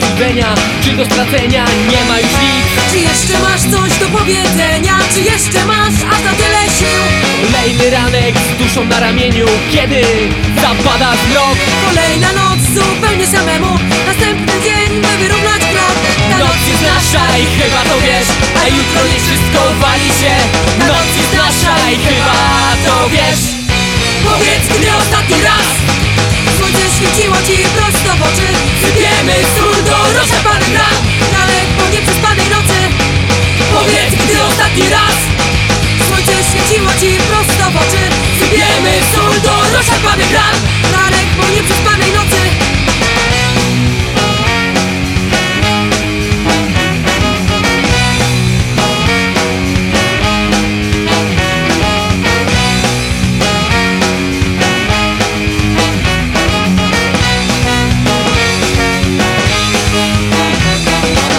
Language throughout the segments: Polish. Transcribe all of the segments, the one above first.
czy złudzenia, czy do stracenia nie ma już nic. Czy jeszcze masz coś do powiedzenia? Czy jeszcze masz aż na tyle sił? Kolejny ranek z duszą na ramieniu. Kiedy zapada zmrok Kolejna noc zupełnie samemu. Następny dzień, by wyrównać krok. Ta Noc jest nasza i chyba to wiesz. A jutro nie wszystko wali się ci prosto w oczy. Sypiemy sól do rozszapanych ran Ranek po nieprzespanej nocy.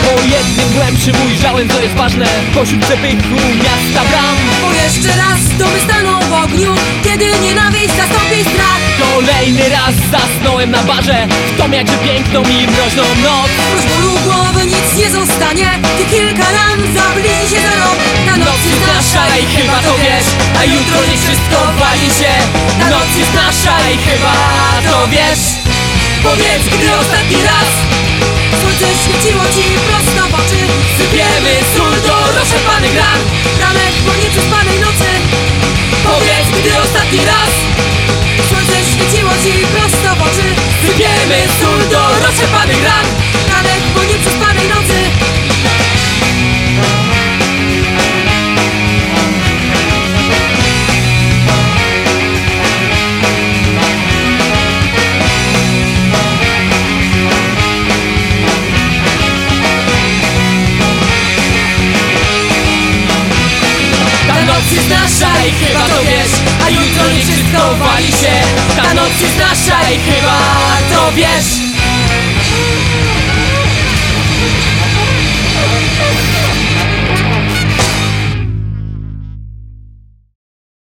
Po jednym głębszym ujrzałem co jest ważne. Pośród przepychu miasta bram Bo jeszcze raz zasnąłem na barze W tą jakże piękną i mroźną noc. Prócz bólu głowy nic nie zostanie Ty kilka ran zabliźni się za rok. Ta Noc jest nasza i chyba to wiesz. A jutro nie wszystko wali się. Noc jest nasza i chyba to wiesz. Powiedz gdy ostatni raz Słońce świeciło ci prosto w oczy noc jest nasza i chyba to wiesz A jutro nie wszystko wali się. Ta noc jest nasza i chyba to wiesz